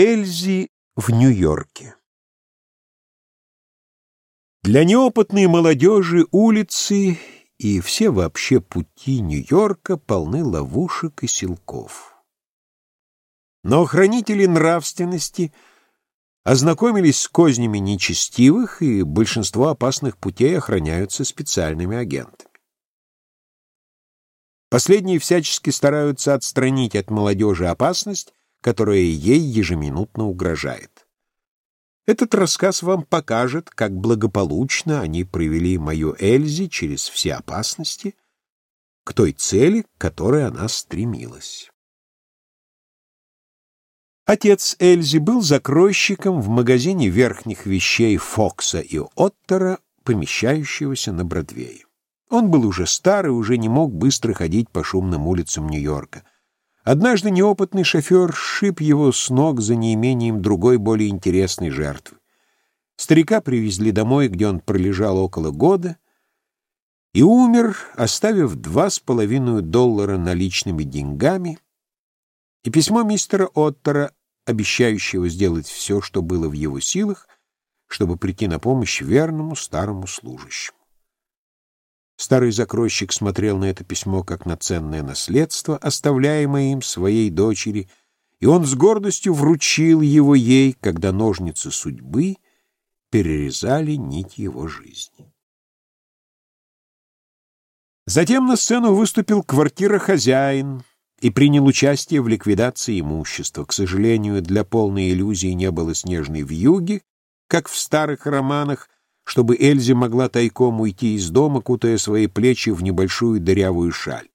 Эльзи в Нью-Йорке Для неопытной молодежи улицы и все вообще пути Нью-Йорка полны ловушек и силков. Но хранители нравственности ознакомились с кознями нечестивых, и большинство опасных путей охраняются специальными агентами. Последние всячески стараются отстранить от молодежи опасность, которая ей ежеминутно угрожает. Этот рассказ вам покажет, как благополучно они провели мою Эльзи через все опасности к той цели, к которой она стремилась. Отец Эльзи был закройщиком в магазине верхних вещей Фокса и Оттера, помещающегося на Бродвее. Он был уже стар и уже не мог быстро ходить по шумным улицам Нью-Йорка. Однажды неопытный шофер шип его с ног за неимением другой, более интересной жертвы. Старика привезли домой, где он пролежал около года, и умер, оставив два с половиной доллара наличными деньгами и письмо мистера Оттера, обещающего сделать все, что было в его силах, чтобы прийти на помощь верному старому служащему. Старый закройщик смотрел на это письмо как на ценное наследство, оставляемое им своей дочери, и он с гордостью вручил его ей, когда ножницы судьбы перерезали нить его жизни. Затем на сцену выступил квартира-хозяин и принял участие в ликвидации имущества. К сожалению, для полной иллюзии не было снежной вьюги, как в старых романах, чтобы Эльзе могла тайком уйти из дома, кутая свои плечи в небольшую дырявую шаль.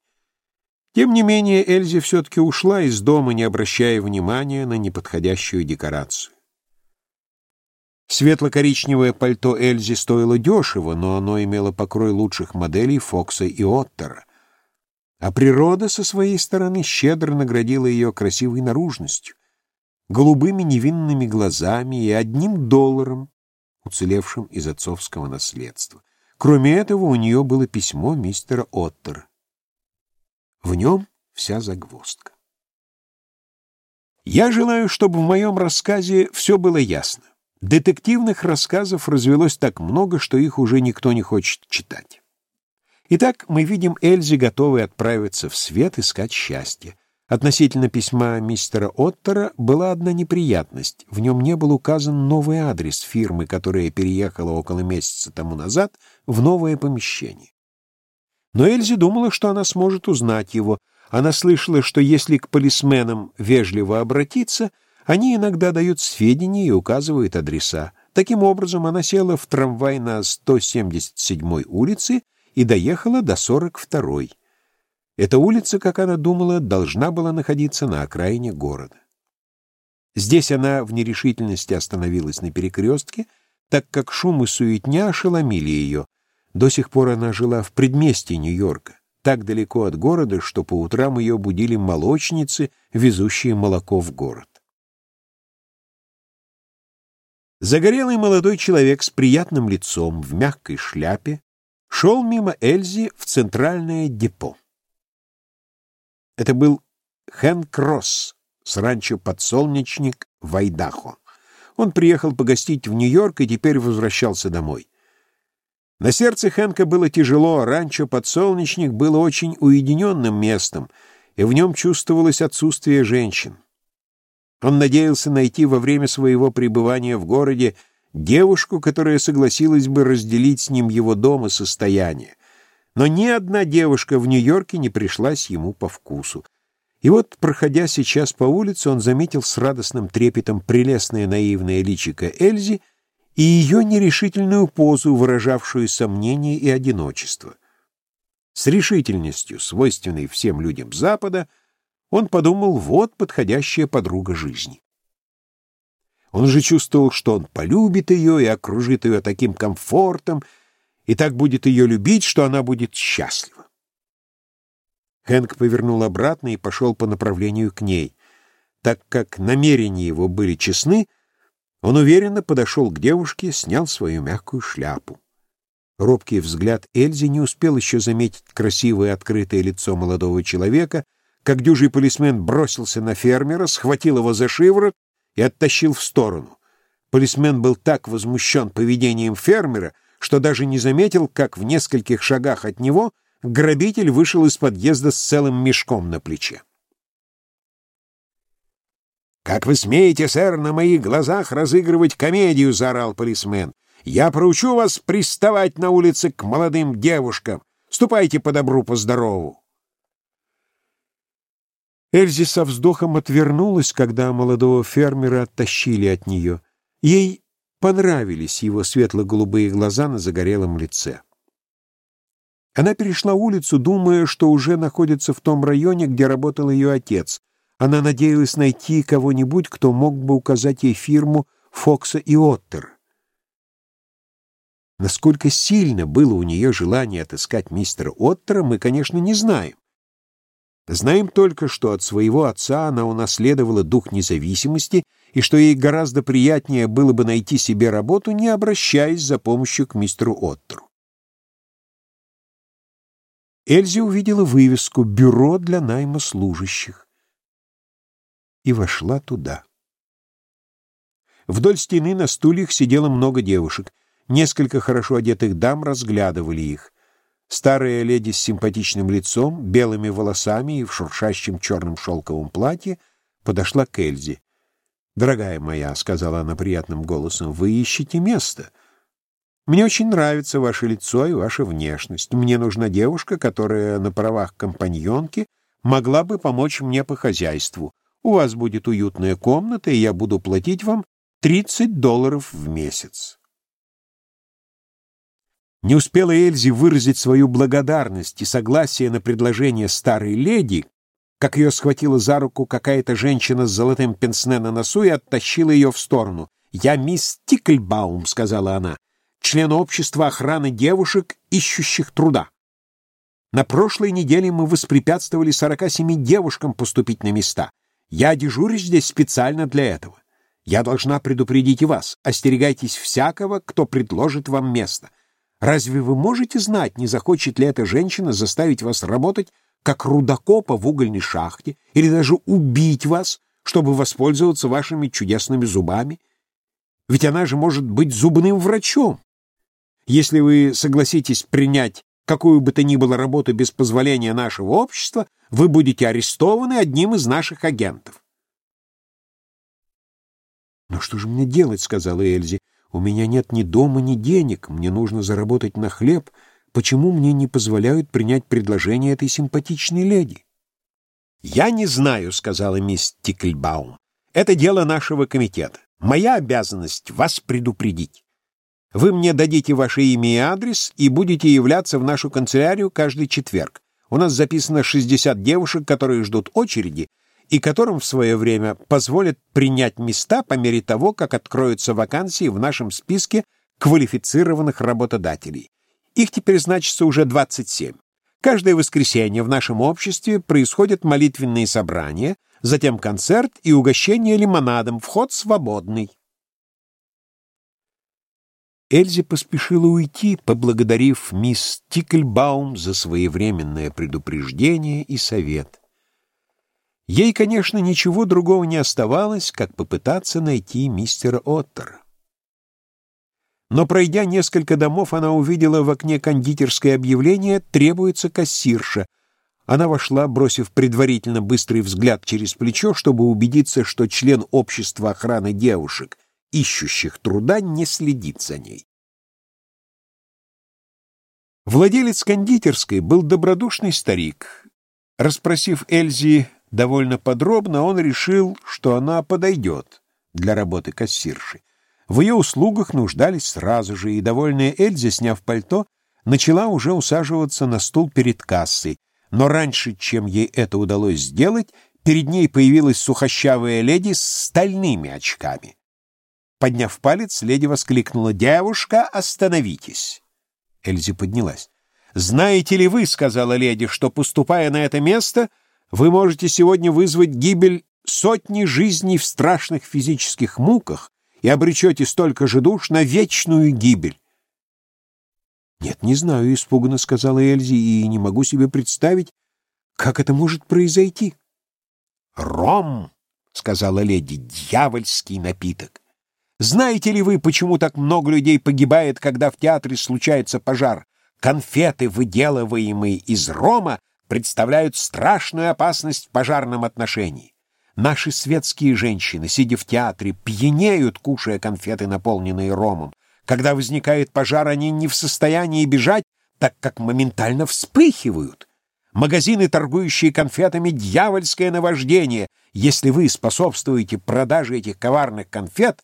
Тем не менее, Эльзе все-таки ушла из дома, не обращая внимания на неподходящую декорацию. Светло-коричневое пальто Эльзи стоило дешево, но оно имело покрой лучших моделей Фокса и Оттера. А природа со своей стороны щедро наградила ее красивой наружностью, голубыми невинными глазами и одним долларом, уцелевшим из отцовского наследства. Кроме этого, у нее было письмо мистера Оттера. В нем вся загвоздка. Я желаю, чтобы в моем рассказе все было ясно. Детективных рассказов развелось так много, что их уже никто не хочет читать. Итак, мы видим Эльзи, готовой отправиться в свет искать счастье. Относительно письма мистера Оттера была одна неприятность. В нем не был указан новый адрес фирмы, которая переехала около месяца тому назад в новое помещение. Но Эльзи думала, что она сможет узнать его. Она слышала, что если к полисменам вежливо обратиться, они иногда дают сведения и указывают адреса. Таким образом, она села в трамвай на 177-й улице и доехала до 42-й. Эта улица, как она думала, должна была находиться на окраине города. Здесь она в нерешительности остановилась на перекрестке, так как шум и суетня ошеломили ее. До сих пор она жила в предместье Нью-Йорка, так далеко от города, что по утрам ее будили молочницы, везущие молоко в город. Загорелый молодой человек с приятным лицом в мягкой шляпе шел мимо Эльзи в центральное депо. Это был Хэнк Росс с ранчо «Подсолнечник» в Айдахо. Он приехал погостить в Нью-Йорк и теперь возвращался домой. На сердце Хэнка было тяжело, ранчо «Подсолнечник» было очень уединенным местом, и в нем чувствовалось отсутствие женщин. Он надеялся найти во время своего пребывания в городе девушку, которая согласилась бы разделить с ним его дом и состояние. Но ни одна девушка в Нью-Йорке не пришлась ему по вкусу. И вот, проходя сейчас по улице, он заметил с радостным трепетом прелестное наивное личико Эльзи и ее нерешительную позу, выражавшую сомнение и одиночество. С решительностью, свойственной всем людям Запада, он подумал, вот подходящая подруга жизни. Он же чувствовал, что он полюбит ее и окружит ее таким комфортом, и так будет ее любить, что она будет счастлива. Хэнк повернул обратно и пошел по направлению к ней. Так как намерения его были честны, он уверенно подошел к девушке, снял свою мягкую шляпу. Робкий взгляд Эльзи не успел еще заметить красивое открытое лицо молодого человека, как дюжий полисмен бросился на фермера, схватил его за шиворот и оттащил в сторону. Полисмен был так возмущен поведением фермера, что даже не заметил, как в нескольких шагах от него грабитель вышел из подъезда с целым мешком на плече. «Как вы смеете, сэр, на моих глазах разыгрывать комедию?» — заорал полисмен. «Я проучу вас приставать на улице к молодым девушкам. Ступайте по добру, по здорову». Эльзи со вздохом отвернулась, когда молодого фермера оттащили от нее. Ей понравились его светло-голубые глаза на загорелом лице. Она перешла улицу, думая, что уже находится в том районе, где работал ее отец — она надеялась найти кого-нибудь, кто мог бы указать ей фирму Фокса и Оттер. Насколько сильно было у нее желание отыскать мистера Оттера, мы, конечно, не знаем. Знаем только, что от своего отца она унаследовала дух независимости и что ей гораздо приятнее было бы найти себе работу, не обращаясь за помощью к мистеру Оттеру. Эльзи увидела вывеску «Бюро для найма служащих» и вошла туда. Вдоль стены на стульях сидело много девушек. Несколько хорошо одетых дам разглядывали их. Старая леди с симпатичным лицом, белыми волосами и в шуршащем черном шелковом платье подошла к Эльзе. «Дорогая моя», — сказала она приятным голосом, — «вы ищете место. Мне очень нравится ваше лицо и ваша внешность. Мне нужна девушка, которая на правах компаньонки могла бы помочь мне по хозяйству. У вас будет уютная комната, и я буду платить вам 30 долларов в месяц. Не успела Эльзи выразить свою благодарность и согласие на предложение старой леди, как ее схватила за руку какая-то женщина с золотым пенсне на носу и оттащила ее в сторону. «Я мисс Тикльбаум», — сказала она, — «член общества охраны девушек, ищущих труда. На прошлой неделе мы воспрепятствовали 47 девушкам поступить на места. Я дежурю здесь специально для этого. Я должна предупредить вас. Остерегайтесь всякого, кто предложит вам место. Разве вы можете знать, не захочет ли эта женщина заставить вас работать как рудокопа в угольной шахте или даже убить вас, чтобы воспользоваться вашими чудесными зубами? Ведь она же может быть зубным врачом. Если вы согласитесь принять какую бы то ни было работу без позволения нашего общества, вы будете арестованы одним из наших агентов. «Но что же мне делать?» — сказала Эльзи. «У меня нет ни дома, ни денег. Мне нужно заработать на хлеб. Почему мне не позволяют принять предложение этой симпатичной леди?» «Я не знаю», — сказала мисс Тикльбаум. «Это дело нашего комитета. Моя обязанность — вас предупредить. Вы мне дадите ваше имя и адрес и будете являться в нашу канцелярию каждый четверг. У нас записано 60 девушек, которые ждут очереди, и которым в свое время позволят принять места по мере того, как откроются вакансии в нашем списке квалифицированных работодателей. Их теперь значится уже 27. Каждое воскресенье в нашем обществе происходят молитвенные собрания, затем концерт и угощение лимонадом, вход свободный. Эльзи поспешила уйти, поблагодарив мисс Тикльбаум за своевременное предупреждение и совет. Ей, конечно, ничего другого не оставалось, как попытаться найти мистера Оттера. Но, пройдя несколько домов, она увидела в окне кондитерское объявление «Требуется кассирша». Она вошла, бросив предварительно быстрый взгляд через плечо, чтобы убедиться, что член общества охраны девушек ищущих труда не следит за ней. Владелец кондитерской был добродушный старик. Расспросив Эльзи довольно подробно, он решил, что она подойдет для работы кассирши. В ее услугах нуждались сразу же, и довольная Эльза, сняв пальто, начала уже усаживаться на стул перед кассой. Но раньше, чем ей это удалось сделать, перед ней появилась сухощавая леди с стальными очками. Подняв палец, леди воскликнула «Девушка, остановитесь!» Эльзи поднялась. «Знаете ли вы, — сказала леди, — что, поступая на это место, вы можете сегодня вызвать гибель сотни жизней в страшных физических муках и обречете столько же душ на вечную гибель?» «Нет, не знаю», — испуганно сказала Эльзи, — «и не могу себе представить, как это может произойти». «Ром!» — сказала леди, — дьявольский напиток. Знаете ли вы, почему так много людей погибает, когда в театре случается пожар? Конфеты, выделываемые из рома, представляют страшную опасность в пожарном отношении. Наши светские женщины, сидя в театре, пьянеют, кушая конфеты, наполненные ромом. Когда возникает пожар, они не в состоянии бежать, так как моментально вспыхивают. Магазины, торгующие конфетами, дьявольское наваждение. Если вы способствуете продаже этих коварных конфет,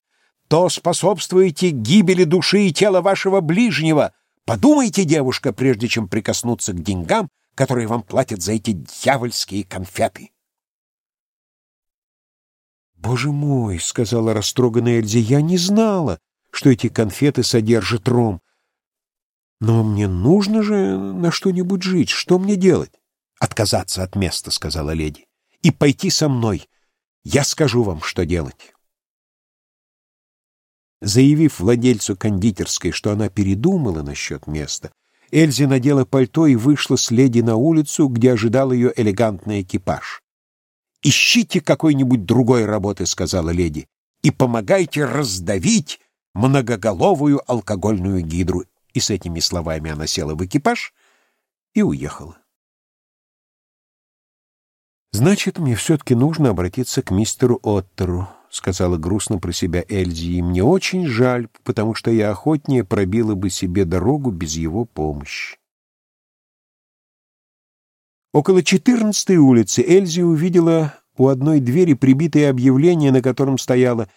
то способствуете гибели души и тела вашего ближнего. Подумайте, девушка, прежде чем прикоснуться к деньгам, которые вам платят за эти дьявольские конфеты. «Боже мой!» — сказала растроганная Эльзи. «Я не знала, что эти конфеты содержат ром. Но мне нужно же на что-нибудь жить. Что мне делать?» «Отказаться от места», — сказала леди, — «и пойти со мной. Я скажу вам, что делать». Заявив владельцу кондитерской, что она передумала насчет места, Эльзи надела пальто и вышла с леди на улицу, где ожидал ее элегантный экипаж. «Ищите какой-нибудь другой работы», — сказала леди, «и помогайте раздавить многоголовую алкогольную гидру». И с этими словами она села в экипаж и уехала. «Значит, мне все-таки нужно обратиться к мистеру Оттеру», — сказала грустно про себя Эльзи, «и мне очень жаль, потому что я охотнее пробила бы себе дорогу без его помощи». Около четырнадцатой улицы Эльзи увидела у одной двери прибитое объявление, на котором стояло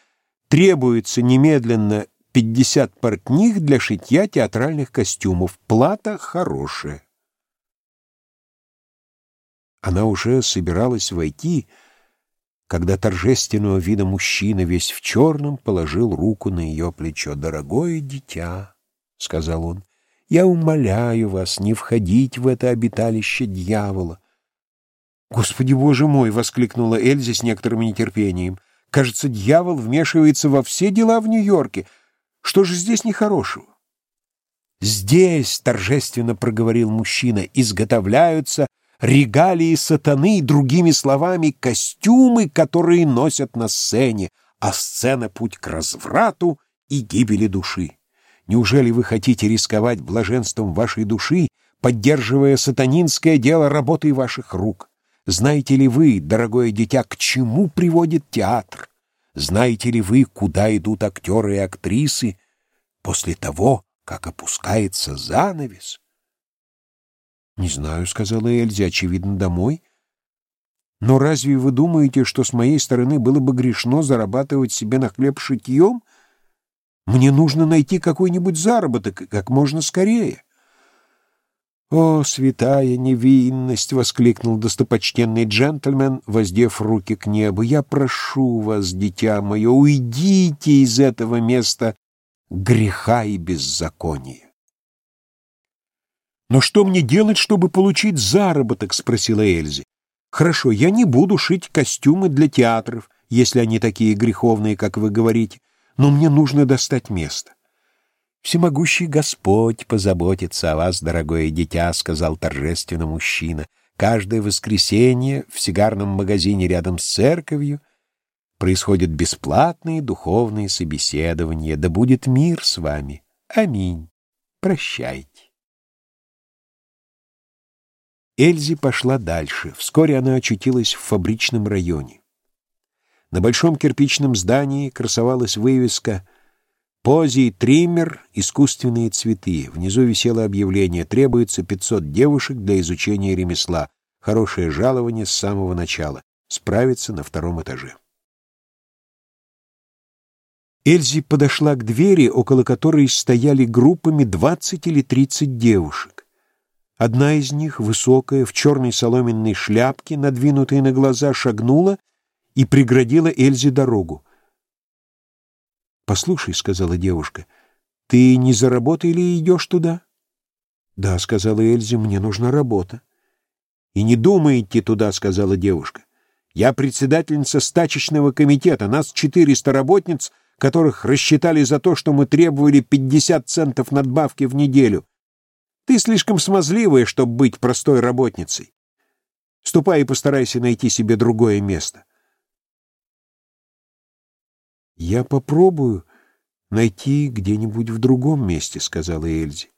«Требуется немедленно пятьдесят портних для шитья театральных костюмов. Плата хорошая». Она уже собиралась войти, когда торжественного вида мужчина, весь в черном, положил руку на ее плечо. «Дорогое дитя», — сказал он, — «я умоляю вас не входить в это обиталище дьявола». «Господи, боже мой!» — воскликнула Эльза с некоторым нетерпением. «Кажется, дьявол вмешивается во все дела в Нью-Йорке. Что же здесь нехорошего?» «Здесь», — торжественно проговорил мужчина, — «изготовляются регалии сатаны, другими словами, костюмы, которые носят на сцене, а сцена — путь к разврату и гибели души. Неужели вы хотите рисковать блаженством вашей души, поддерживая сатанинское дело работой ваших рук? Знаете ли вы, дорогое дитя, к чему приводит театр? Знаете ли вы, куда идут актеры и актрисы после того, как опускается занавес? «Не знаю», — сказала Эльза, — «очевидно, домой». «Но разве вы думаете, что с моей стороны было бы грешно зарабатывать себе на хлеб шитьем? Мне нужно найти какой-нибудь заработок как можно скорее». «О, святая невинность!» — воскликнул достопочтенный джентльмен, воздев руки к небу. «Я прошу вас, дитя мое, уйдите из этого места греха и беззакония». «Но что мне делать, чтобы получить заработок?» — спросила Эльзи. «Хорошо, я не буду шить костюмы для театров, если они такие греховные, как вы говорите, но мне нужно достать место». «Всемогущий Господь позаботится о вас, дорогое дитя», — сказал торжественно мужчина. «Каждое воскресенье в сигарном магазине рядом с церковью происходят бесплатные духовные собеседования. Да будет мир с вами. Аминь. Прощайте». Эльзи пошла дальше. Вскоре она очутилась в фабричном районе. На большом кирпичном здании красовалась вывеска «Пози триммер. Искусственные цветы». Внизу висело объявление «Требуется 500 девушек для изучения ремесла. Хорошее жалование с самого начала. Справиться на втором этаже». Эльзи подошла к двери, около которой стояли группами 20 или 30 девушек. Одна из них, высокая, в черной соломенной шляпке, надвинутой на глаза, шагнула и преградила Эльзе дорогу. «Послушай», — сказала девушка, — «ты не за работой или идешь туда?» «Да», — сказала Эльзе, — «мне нужна работа». «И не думай идти туда», — сказала девушка. «Я председательница стачечного комитета, нас четыреста работниц, которых рассчитали за то, что мы требовали пятьдесят центов надбавки в неделю. Ты слишком смазливая, чтобы быть простой работницей. Ступай и постарайся найти себе другое место. «Я попробую найти где-нибудь в другом месте», — сказала Эльзи.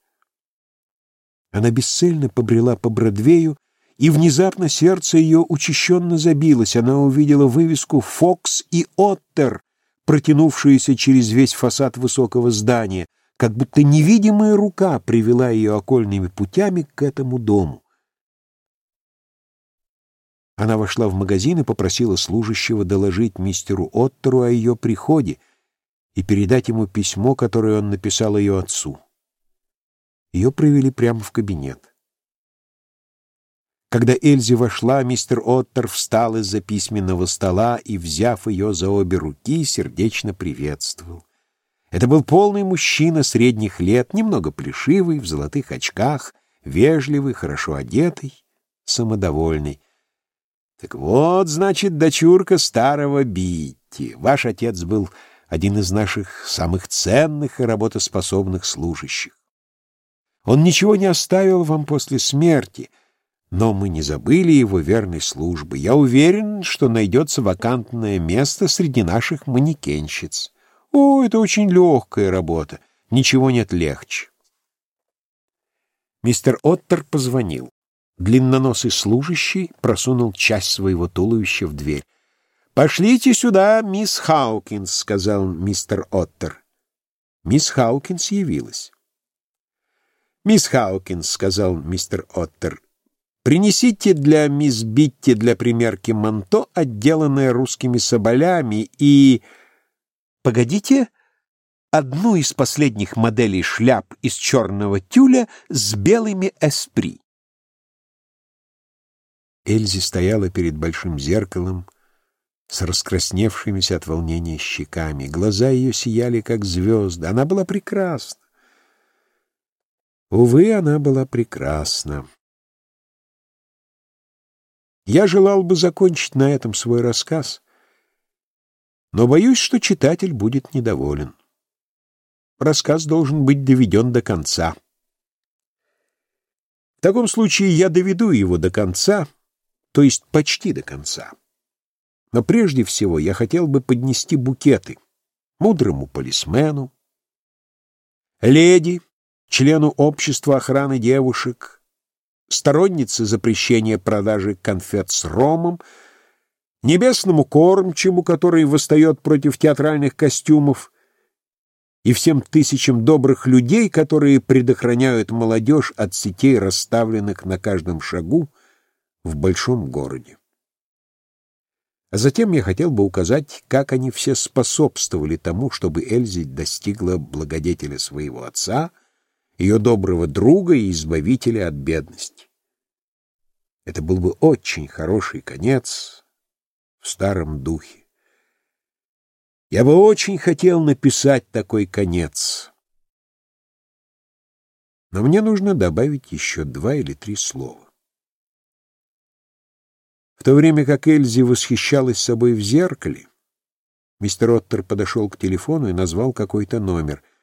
Она бесцельно побрела по Бродвею, и внезапно сердце ее учащенно забилось. Она увидела вывеску «Фокс и Оттер», протянувшуюся через весь фасад высокого здания, как будто невидимая рука привела ее окольными путями к этому дому. Она вошла в магазин и попросила служащего доложить мистеру Оттеру о ее приходе и передать ему письмо, которое он написал ее отцу. Ее провели прямо в кабинет. Когда Эльзи вошла, мистер Оттер встал из-за письменного стола и, взяв ее за обе руки, сердечно приветствовал. Это был полный мужчина средних лет, немного плешивый, в золотых очках, вежливый, хорошо одетый, самодовольный. Так вот, значит, дочурка старого Битти. Ваш отец был один из наших самых ценных и работоспособных служащих. Он ничего не оставил вам после смерти — но мы не забыли его верной службы. Я уверен, что найдется вакантное место среди наших манекенщиц. О, это очень легкая работа. Ничего нет легче. Мистер Оттер позвонил. Длинноносый служащий просунул часть своего туловища в дверь. «Пошлите сюда, мисс Хаукинс», — сказал мистер Оттер. Мисс Хаукинс явилась. «Мисс Хаукинс», — сказал мистер Оттер, Принесите для мисс Битти для примерки манто, отделанное русскими соболями, и... Погодите, одну из последних моделей шляп из черного тюля с белыми эспри. Эльзи стояла перед большим зеркалом с раскрасневшимися от волнения щеками. Глаза ее сияли, как звезды. Она была прекрасна. Увы, она была прекрасна. Я желал бы закончить на этом свой рассказ, но боюсь, что читатель будет недоволен. Рассказ должен быть доведен до конца. В таком случае я доведу его до конца, то есть почти до конца. Но прежде всего я хотел бы поднести букеты мудрому полисмену, леди, члену общества охраны девушек, стороннице запрещения продажи конфет с ромом, небесному кормчему, который восстает против театральных костюмов, и всем тысячам добрых людей, которые предохраняют молодежь от сетей, расставленных на каждом шагу в большом городе. А затем я хотел бы указать, как они все способствовали тому, чтобы Эльзи достигла благодетеля своего отца — ее доброго друга и избавителя от бедности. Это был бы очень хороший конец в старом духе. Я бы очень хотел написать такой конец. Но мне нужно добавить еще два или три слова. В то время как Эльзи восхищалась собой в зеркале, мистер Оттер подошел к телефону и назвал какой-то номер —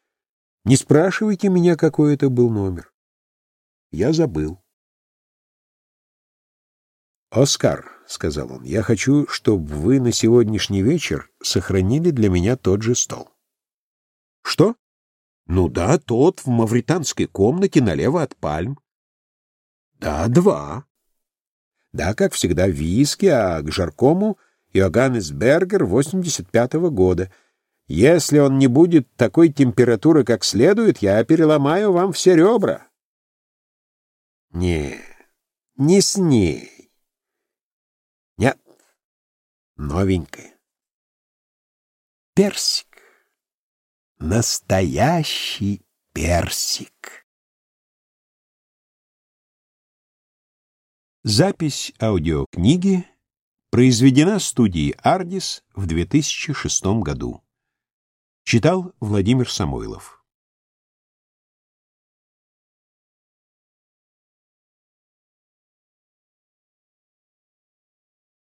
не спрашивайте меня, какой это был номер. Я забыл. «Оскар», — сказал он, — «я хочу, чтобы вы на сегодняшний вечер сохранили для меня тот же стол». «Что?» «Ну да, тот в мавританской комнате налево от пальм». «Да, два». «Да, как всегда, виски, а к жаркому Иоганнес Бергер 85-го года». Если он не будет такой температуры, как следует, я переломаю вам все ребра. Не, не с ней. Нет, новенькая. Персик. Настоящий персик. Запись аудиокниги произведена студией «Ардис» в 2006 году. Читал Владимир Самойлов